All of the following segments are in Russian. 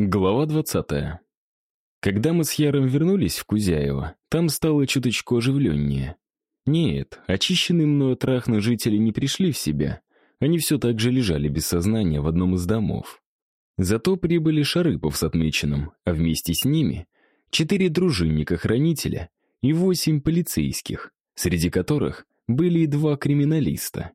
Глава 20. Когда мы с Яром вернулись в Кузяево, там стало чуточку оживленнее. Нет, очищенные мною от рахна жители не пришли в себя. Они все так же лежали без сознания в одном из домов. Зато прибыли Шарыпов с отмеченным, а вместе с ними четыре дружинника-хранителя и восемь полицейских, среди которых были и два криминалиста.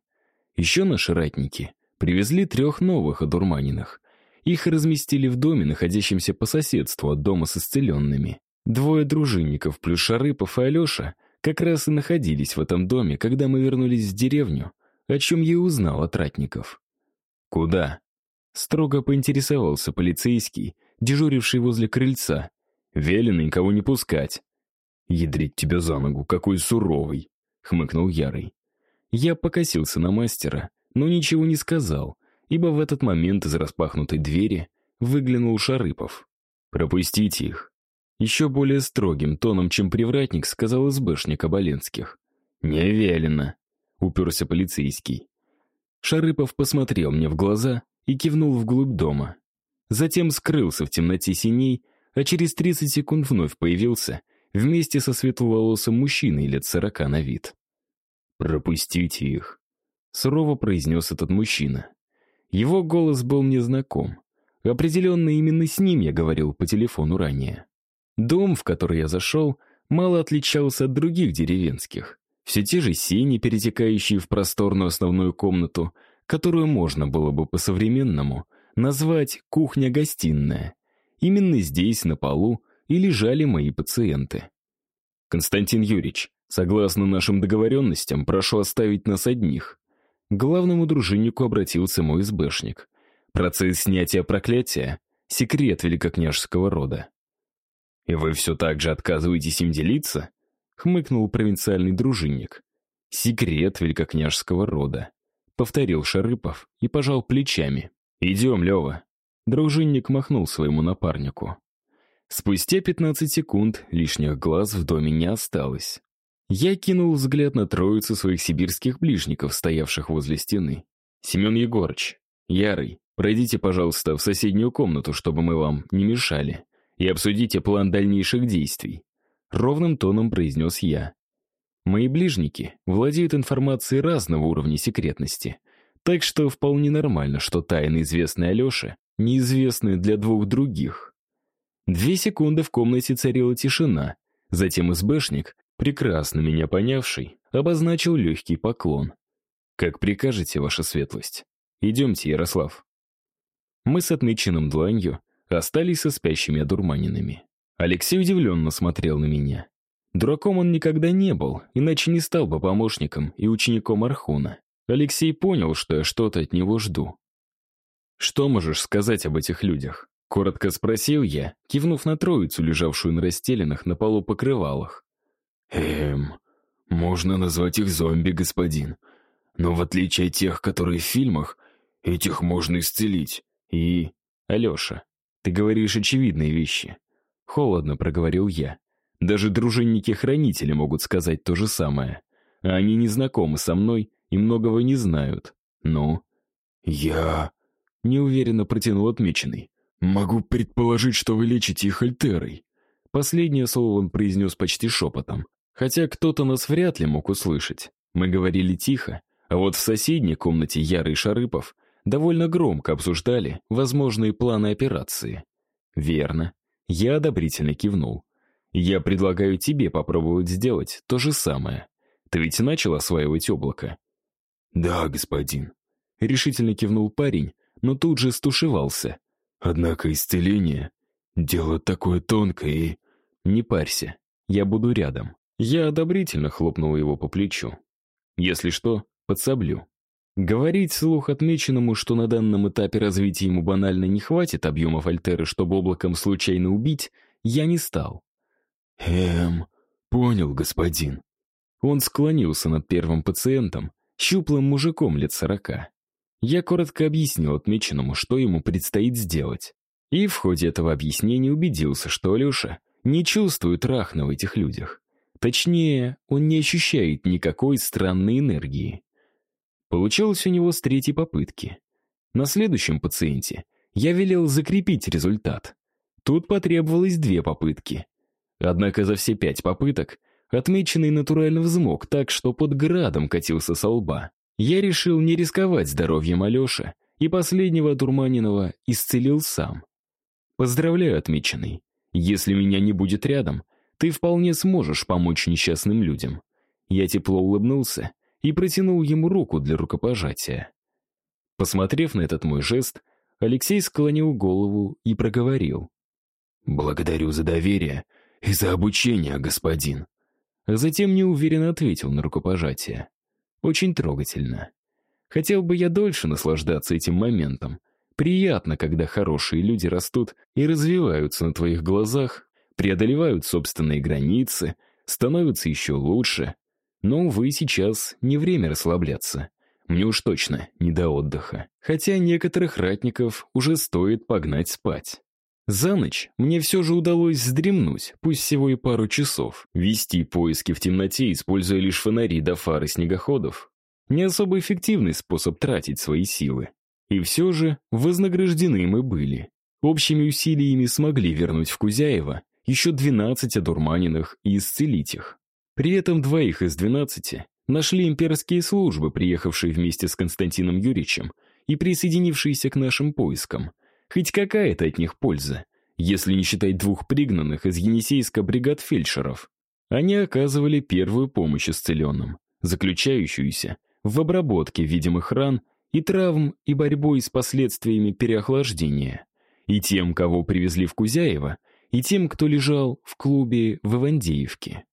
Еще наши ратники привезли трех новых одурманенных, их разместили в доме, находящемся по соседству от дома с исцеленными. Двое дружинников плюс Шарыпов и Алеша как раз и находились в этом доме, когда мы вернулись в деревню, о чем я узнал от ратников. «Куда?» — строго поинтересовался полицейский, дежуривший возле крыльца. «Велено никого не пускать». «Ядрить тебя за ногу, какой суровый!» — хмыкнул Ярый. Я покосился на мастера, но ничего не сказал, ибо в этот момент из распахнутой двери выглянул Шарыпов. «Пропустите их». Еще более строгим тоном, чем привратник, сказал СБшник Оболенских. «Не велено», — уперся полицейский. Шарыпов посмотрел мне в глаза и кивнул вглубь дома. Затем скрылся в темноте синей, а через 30 секунд вновь появился вместе со светловолосым мужчиной лет сорока на вид. «Пропустите их», — сурово произнес этот мужчина. Его голос был мне знаком. Определенно именно с ним я говорил по телефону ранее. Дом, в который я зашел, мало отличался от других деревенских. Все те же сени, перетекающие в просторную основную комнату, которую можно было бы по-современному назвать «кухня-гостиная». Именно здесь, на полу, и лежали мои пациенты. «Константин Юрьевич, согласно нашим договоренностям, прошу оставить нас одних. К главному дружиннику обратился мой СБшник. Процесс снятия проклятия — секрет великокняжеского рода. «И вы все так же отказываетесь им делиться?» — хмыкнул провинциальный дружинник. «Секрет великокняжеского рода», — повторил Шарыпов и пожал плечами. «Идем, Лева». Дружинник махнул своему напарнику. Спустя 15 секунд лишних глаз в доме не осталось. Я кинул взгляд на троицу своих сибирских ближников, стоявших возле стены. «Семен Егорыч, Ярый, пройдите, пожалуйста, в соседнюю комнату, чтобы мы вам не мешали, и обсудите план дальнейших действий», — ровным тоном произнес я. Мои ближники владеют информацией разного уровня секретности, так что вполне нормально, что тайны, известные Алёше, неизвестны для двух других. Две секунды в комнате царила тишина, затем СБшник прекрасно меня понявший, обозначил легкий поклон. «Как прикажете, ваша светлость. Идемте, Ярослав». Мы с отмеченным дланью остались со спящими одурманенными. Алексей удивленно смотрел на меня. Дураком он никогда не был, иначе не стал бы помощником и учеником Архуна. Алексей понял, что я что-то от него жду. «Что можешь сказать об этих людях?» Коротко спросил я, кивнув на троицу, лежавшую на расстеленных на полу покрывалах. Эм, можно назвать их зомби, господин. Но в отличие от тех, которые в фильмах, этих можно исцелить. И... Алеша, ты говоришь очевидные вещи. Холодно проговорил я. Даже дружинники-хранители могут сказать то же самое. Они не знакомы со мной и многого не знают. Ну? Я... Неуверенно протянул отмеченный. Могу предположить, что вы лечите их альтерой. Последнее слово он произнес почти шепотом. Хотя кто-то нас вряд ли мог услышать. Мы говорили тихо, а вот в соседней комнате Яры и Шарыпов довольно громко обсуждали возможные планы операции. Верно. Я одобрительно кивнул. Я предлагаю тебе попробовать сделать то же самое. Ты ведь начал осваивать облако? Да, господин. Решительно кивнул парень, но тут же стушевался. Однако исцеление — дело такое тонкое и... Не парься, я буду рядом. Я одобрительно хлопнул его по плечу. Если что, подсоблю. Говорить вслух отмеченному, что на данном этапе развития ему банально не хватит объемов альтеры, чтобы облаком случайно убить, я не стал. «Эм, понял, господин». Он склонился над первым пациентом, щуплым мужиком лет сорока. Я коротко объяснил отмеченному, что ему предстоит сделать. И в ходе этого объяснения убедился, что Алеша не чувствует рахна в этих людях. Точнее, он не ощущает никакой странной энергии. Получилось у него с третьей попытки. На следующем пациенте я велел закрепить результат. Тут потребовалось две попытки. Однако за все пять попыток отмеченный натурально взмок так, что под градом катился со лба. Я решил не рисковать здоровьем Алеши и последнего дурманиного исцелил сам. Поздравляю, отмеченный. Если меня не будет рядом, ты вполне сможешь помочь несчастным людям. Я тепло улыбнулся и протянул ему руку для рукопожатия. Посмотрев на этот мой жест, Алексей склонил голову и проговорил. «Благодарю за доверие и за обучение, господин». Затем неуверенно ответил на рукопожатие. Очень трогательно. Хотел бы я дольше наслаждаться этим моментом. Приятно, когда хорошие люди растут и развиваются на твоих глазах, преодолевают собственные границы, становятся еще лучше. Но, увы, сейчас не время расслабляться. Мне уж точно не до отдыха. Хотя некоторых ратников уже стоит погнать спать. За ночь мне все же удалось вздремнуть, пусть всего и пару часов. Вести поиски в темноте, используя лишь фонари до фары снегоходов. Не особо эффективный способ тратить свои силы. И все же вознаграждены мы были. Общими усилиями смогли вернуть в Кузяева еще 12 одурманенных и исцелить их. При этом двоих из 12 нашли имперские службы, приехавшие вместе с Константином Юрьевичем и присоединившиеся к нашим поискам – Хоть какая-то от них польза, если не считать двух пригнанных из Енисейска бригад фельдшеров. Они оказывали первую помощь исцеленным, заключающуюся в обработке видимых ран и травм и борьбой с последствиями переохлаждения. И тем, кого привезли в Кузяево, и тем, кто лежал в клубе в Ивандеевке.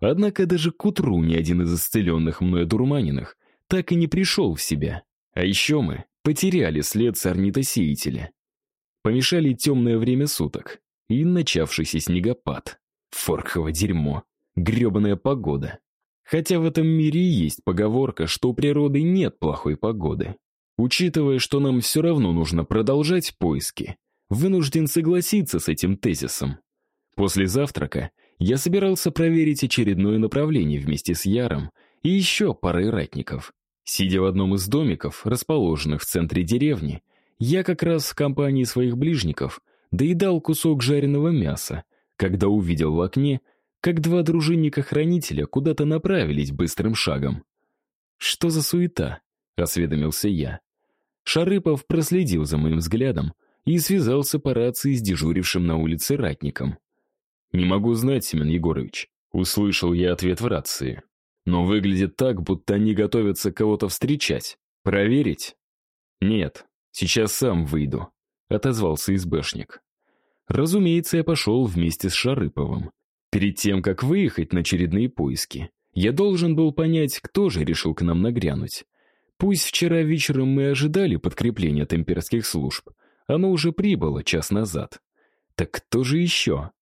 Однако даже к утру ни один из исцеленных мною дурманиных так и не пришел в себя. А еще мы потеряли след сорнитосеятеля. Помешали темное время суток и начавшийся снегопад. Форкхово дерьмо. грёбаная погода. Хотя в этом мире есть поговорка, что у природы нет плохой погоды. Учитывая, что нам все равно нужно продолжать поиски, вынужден согласиться с этим тезисом. После завтрака я собирался проверить очередное направление вместе с Яром и еще парой ратников. Сидя в одном из домиков, расположенных в центре деревни, я как раз в компании своих ближников доедал кусок жареного мяса, когда увидел в окне, как два дружинника-хранителя куда-то направились быстрым шагом. «Что за суета?» — осведомился я. Шарыпов проследил за моим взглядом и связался по рации с дежурившим на улице ратником. «Не могу знать, Семен Егорович», — услышал я ответ в рации. «Но выглядит так, будто они готовятся кого-то встречать. Проверить?» «Нет, Сейчас сам выйду», — отозвался избэшник. Разумеется, я пошел вместе с Шарыповым. Перед тем, как выехать на очередные поиски, я должен был понять, кто же решил к нам нагрянуть. Пусть вчера вечером мы ожидали подкрепления от имперских служб, оно уже прибыло час назад. Так кто же еще?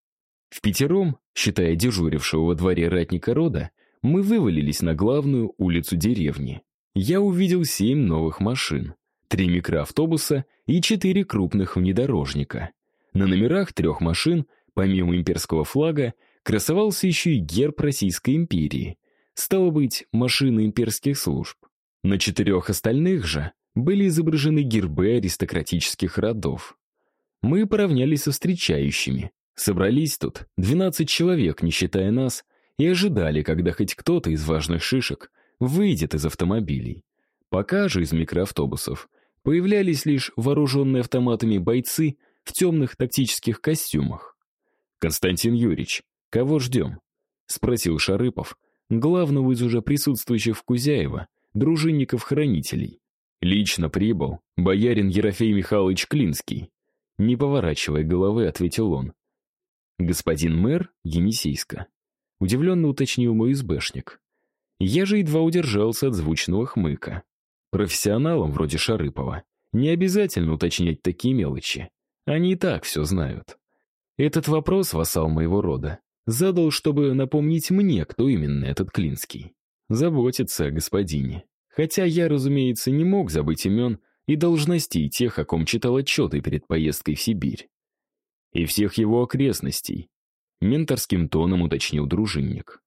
В пятером, считая дежурившего во дворе ратника рода, мы вывалились на главную улицу деревни. Я увидел семь новых машин три микроавтобуса и четыре крупных внедорожника. На номерах трех машин, помимо имперского флага, красовался еще и герб Российской империи. Стало быть, машины имперских служб. На четырех остальных же были изображены гербы аристократических родов. Мы поравнялись со встречающими. Собрались тут 12 человек, не считая нас, и ожидали, когда хоть кто-то из важных шишек выйдет из автомобилей. Пока же из микроавтобусов появлялись лишь вооруженные автоматами бойцы в темных тактических костюмах. «Константин Юрьевич, кого ждем?» — спросил Шарыпов, главного из уже присутствующих в Кузяево, дружинников-хранителей. Лично прибыл боярин Ерофей Михайлович Клинский. Не поворачивая головы, ответил он. «Господин мэр Енисейска», — удивленно уточнил мой избэшник. Я же едва удержался от звучного хмыка. Профессионалам вроде Шарыпова не обязательно уточнять такие мелочи. Они и так все знают. Этот вопрос вассал моего рода задал, чтобы напомнить мне, кто именно этот Клинский. Заботиться о господине. Хотя я, разумеется, не мог забыть имен и должностей тех, о ком читал отчеты перед поездкой в Сибирь. И всех его окрестностей. Менторским тоном уточнил дружинник.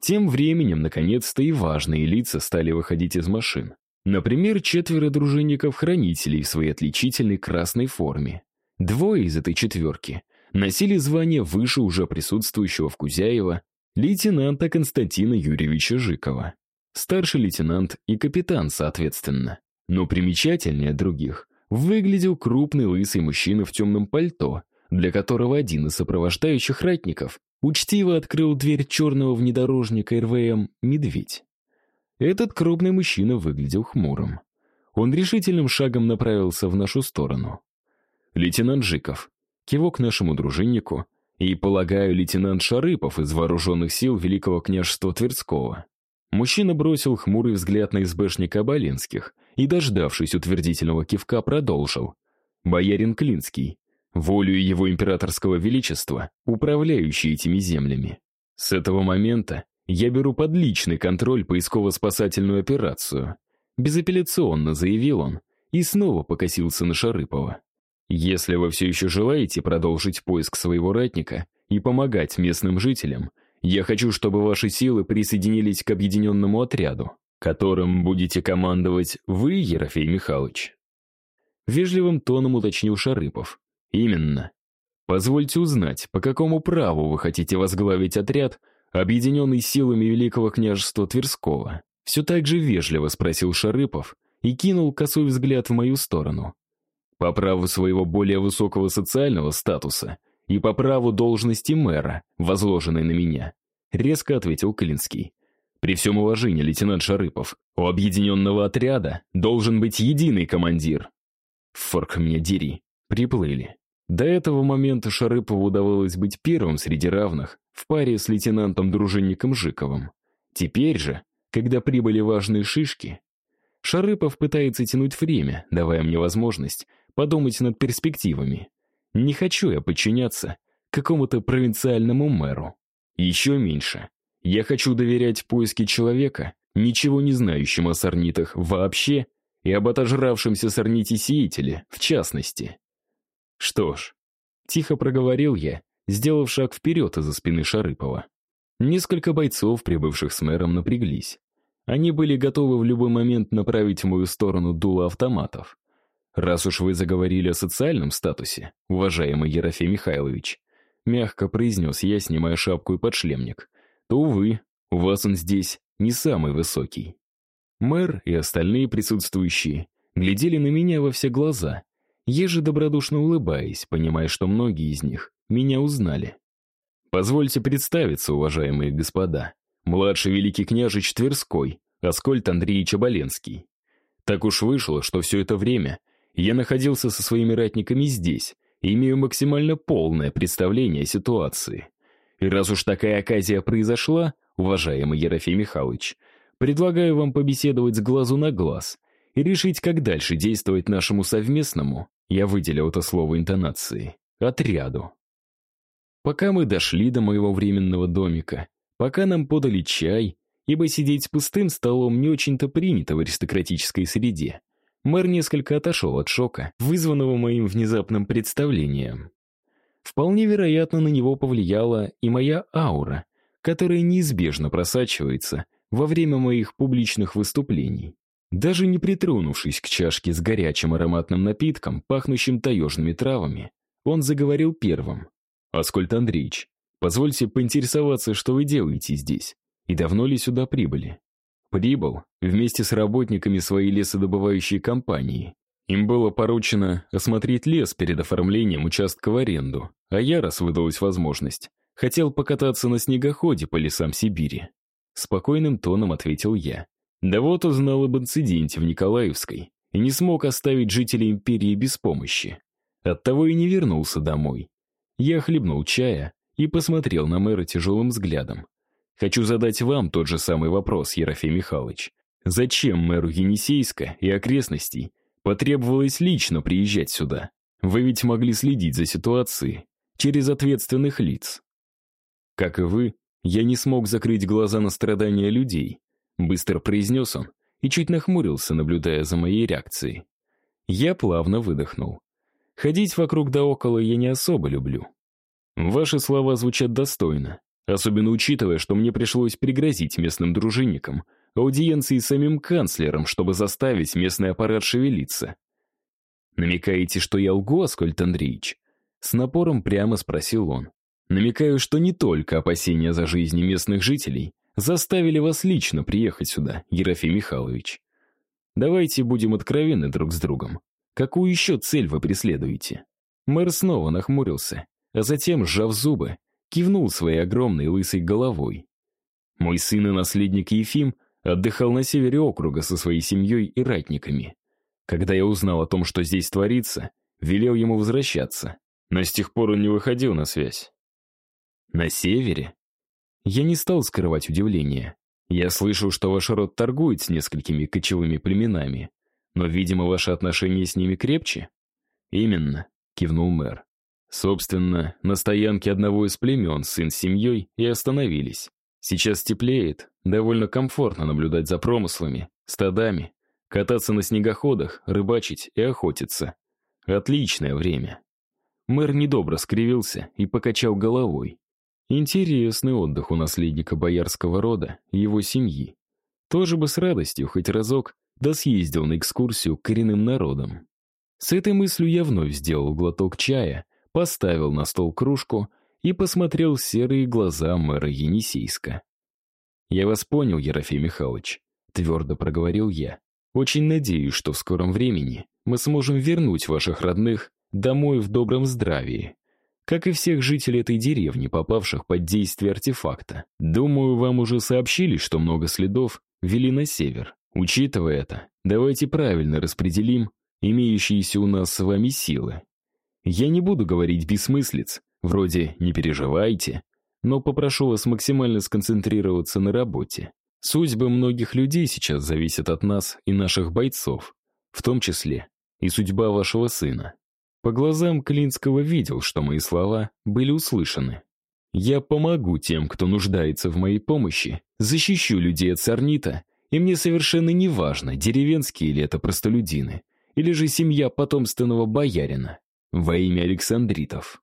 Тем временем, наконец-то, и важные лица стали выходить из машин. Например, четверо дружинников-хранителей в своей отличительной красной форме. Двое из этой четверки носили звание выше уже присутствующего в Кузяева лейтенанта Константина Юрьевича Жикова. Старший лейтенант и капитан, соответственно. Но примечательнее других выглядел крупный лысый мужчина в темном пальто, для которого один из сопровождающих ратников учтиво открыл дверь черного внедорожника РВМ «Медведь». Этот крупный мужчина выглядел хмурым. Он решительным шагом направился в нашу сторону. «Лейтенант Жиков, кивок нашему дружиннику и, полагаю, лейтенант Шарыпов из вооруженных сил Великого княжества Тверского». Мужчина бросил хмурый взгляд на СБшника Боленских и, дождавшись утвердительного кивка, продолжил. «Боярин Клинский, волею его императорского величества, управляющий этими землями. С этого момента я беру под личный контроль поисково-спасательную операцию. Безапелляционно заявил он и снова покосился на Шарыпова. Если вы все еще желаете продолжить поиск своего ратника и помогать местным жителям, я хочу, чтобы ваши силы присоединились к объединенному отряду, которым будете командовать вы, Ерофей Михайлович. Вежливым тоном уточнил Шарыпов. Именно. Позвольте узнать, по какому праву вы хотите возглавить отряд, объединенный силами Великого княжества Тверского? Все так же вежливо спросил Шарыпов и кинул косой взгляд в мою сторону. По праву своего более высокого социального статуса и по праву должности мэра, возложенной на меня, резко ответил Клинский. При всем уважении, лейтенант Шарыпов, у объединенного отряда должен быть единый командир. Форк меня дери. Приплыли. До этого момента Шарыпову удавалось быть первым среди равных в паре с лейтенантом-дружинником Жиковым. Теперь же, когда прибыли важные шишки, Шарыпов пытается тянуть время, давая мне возможность подумать над перспективами. Не хочу я подчиняться какому-то провинциальному мэру. Еще меньше. Я хочу доверять поиске человека, ничего не знающим о сорнитах вообще и об отожравшемся сорните-сеятеле в частности. Что ж, тихо проговорил я, сделав шаг вперед из-за спины Шарыпова. Несколько бойцов, прибывших с мэром, напряглись. Они были готовы в любой момент направить в мою сторону дуло автоматов. «Раз уж вы заговорили о социальном статусе, уважаемый Ерофей Михайлович», мягко произнес я, снимая шапку и подшлемник, то, увы, у вас он здесь не самый высокий. Мэр и остальные присутствующие глядели на меня во все глаза, еже добродушно улыбаясь, понимая, что многие из них меня узнали. Позвольте представиться, уважаемые господа. Младший великий княжич Тверской, Аскольд Андреевич Оболенский. Так уж вышло, что все это время я находился со своими ратниками здесь и имею максимально полное представление о ситуации. И раз уж такая оказия произошла, уважаемый Ерофей Михайлович, предлагаю вам побеседовать с глазу на глаз и решить, как дальше действовать нашему совместному, я выделил это слово интонации, отряду. Пока мы дошли до моего временного домика, пока нам подали чай, ибо сидеть с пустым столом не очень-то принято в аристократической среде, мэр несколько отошел от шока, вызванного моим внезапным представлением. Вполне вероятно, на него повлияла и моя аура, которая неизбежно просачивается во время моих публичных выступлений. Даже не притронувшись к чашке с горячим ароматным напитком, пахнущим таежными травами, он заговорил первым. «Аскольд Андреевич, позвольте поинтересоваться, что вы делаете здесь, и давно ли сюда прибыли?» Прибыл вместе с работниками своей лесодобывающей компании. Им было поручено осмотреть лес перед оформлением участка в аренду, а я, раз выдалась возможность, хотел покататься на снегоходе по лесам Сибири. Спокойным тоном ответил я. Да вот узнал об инциденте в Николаевской и не смог оставить жителей империи без помощи. Оттого и не вернулся домой. Я хлебнул чая и посмотрел на мэра тяжелым взглядом. Хочу задать вам тот же самый вопрос, Ерофей Михайлович. Зачем мэру Енисейска и окрестностей потребовалось лично приезжать сюда? Вы ведь могли следить за ситуацией через ответственных лиц. Как и вы, я не смог закрыть глаза на страдания людей, Быстро произнес он и чуть нахмурился, наблюдая за моей реакцией. Я плавно выдохнул. Ходить вокруг да около я не особо люблю. Ваши слова звучат достойно, особенно учитывая, что мне пришлось пригрозить местным дружинникам аудиенции самим канцлером, чтобы заставить местный аппарат шевелиться. «Намекаете, что я лгу, Аскольд Андреевич?» С напором прямо спросил он. «Намекаю, что не только опасения за жизни местных жителей заставили вас лично приехать сюда, Ерофей Михайлович. Давайте будем откровенны друг с другом. Какую еще цель вы преследуете?» Мэр снова нахмурился, а затем, сжав зубы, кивнул своей огромной лысой головой. Мой сын и наследник Ефим отдыхал на севере округа со своей семьей и ратниками. Когда я узнал о том, что здесь творится, велел ему возвращаться, но с тех пор он не выходил на связь. На севере? Я не стал скрывать удивление. Я слышал, что ваш род торгует с несколькими кочевыми племенами, но, видимо, ваши отношения с ними крепче? Именно, кивнул мэр. Собственно, на стоянке одного из племен сын с семьей и остановились. Сейчас теплеет, довольно комфортно наблюдать за промыслами, стадами, кататься на снегоходах, рыбачить и охотиться. Отличное время. Мэр недобро скривился и покачал головой. Интересный отдых у наследника боярского рода и его семьи. Тоже бы с радостью хоть разок да съездил на экскурсию к коренным народам. С этой мыслью я вновь сделал глоток чая, поставил на стол кружку и посмотрел в серые глаза мэра Енисейска. «Я вас понял, Ерофей Михайлович», — твердо проговорил я. «Очень надеюсь, что в скором времени мы сможем вернуть ваших родных домой в добром здравии, как и всех жителей этой деревни, попавших под действие артефакта. Думаю, вам уже сообщили, что много следов вели на север. Учитывая это, давайте правильно распределим имеющиеся у нас с вами силы. Я не буду говорить бессмыслиц, вроде «не переживайте», но попрошу вас максимально сконцентрироваться на работе. Судьбы многих людей сейчас зависят от нас и наших бойцов, в том числе и судьба вашего сына. По глазам Клинского видел, что мои слова были услышаны. Я помогу тем, кто нуждается в моей помощи, защищу людей от сорнита, и мне совершенно не важно, деревенские или это простолюдины, или же семья потомственного боярина во имя Александритов.